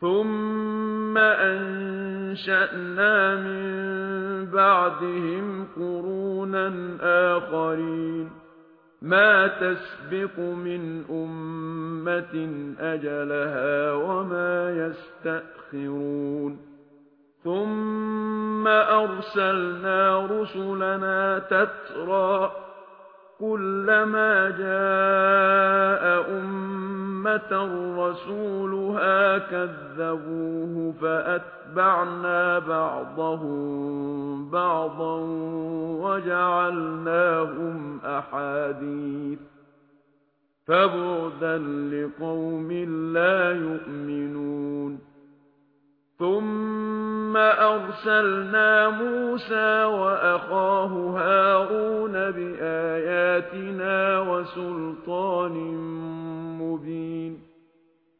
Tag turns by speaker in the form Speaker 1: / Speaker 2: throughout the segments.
Speaker 1: ثُمَّ أَنشَأْنَا مِن بَعْدِهِمْ قُرُونًا آخَرِينَ مَا تَسْبِقُ مِنْ أُمَّةٍ أَجَلَهَا وَمَا يَسْتَأْخِرُونَ ثُمَّ أَرْسَلْنَا رُسُلَنَا تَتْرَى كُلَّمَا جَاءَ أُمَّةٌ نِعْمَةً رَّسُولُهَا كَذَّبُوهُ فَأَتْبَعْنَا بَعْضَهُم بَعْضًا وَجَعَلْنَاهُمْ أَحَادِيثَ فَبُعْدًا لِّقَوْمٍ لَّا يُؤْمِنُونَ ثُمَّ أَرْسَلْنَا مُوسَى وَأَخَاهُ هَارُونَ بِآيَاتِنَا وَسُلْطَانٍ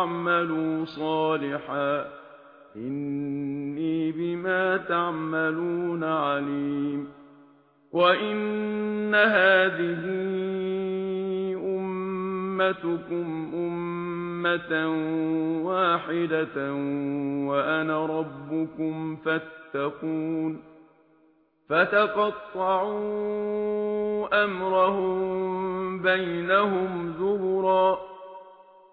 Speaker 1: وَاعْمَلُوا صَالِحًا. إِنِّي بِمَا تَعْمَلُونَ عَلِيمٌ. وَإِنَّ هَذِهِ أُمَّتُكُمْ أُمَّةً وَاحِدَةً وَأَنَا رَبُّكُمْ فَاتَّقُونِ. فَتَقَطَّعُوا أَمْرَهُمْ بَيْنَهُمْ زُبُرًا.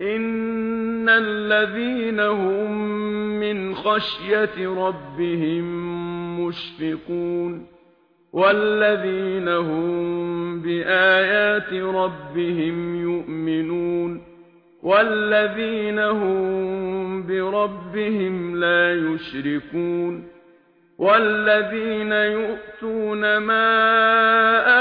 Speaker 1: ان الذين هم من خشيه ربهم مشفقون والذين هم بايات ربهم يؤمنون والذين هم بربهم لا يشركون والذين يؤتون ما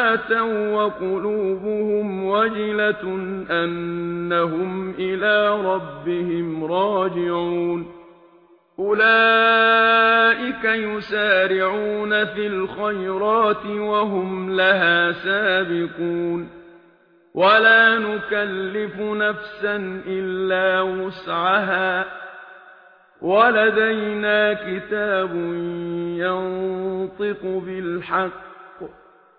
Speaker 1: أَمْوَاتًا وقلوبهم وجلة أنهم إلى ربهم راجعون. أولئك يسارعون في الخيرات وهم لها سابقون. ولا نكلف نفسا إلا وسعها. ولدينا كتاب ينطق بالحق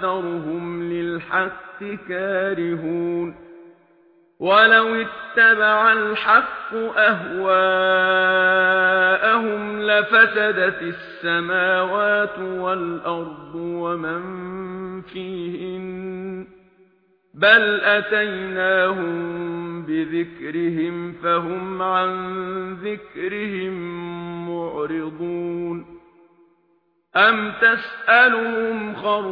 Speaker 1: أَكْثَرُهُمْ للحق كارهون ولو اتبع الحق أهواءهم لفسدت السماوات والأرض ومن فيهن بل أتيناهم بذكرهم فهم عن ذكرهم معرضون أم تسألهم خرجا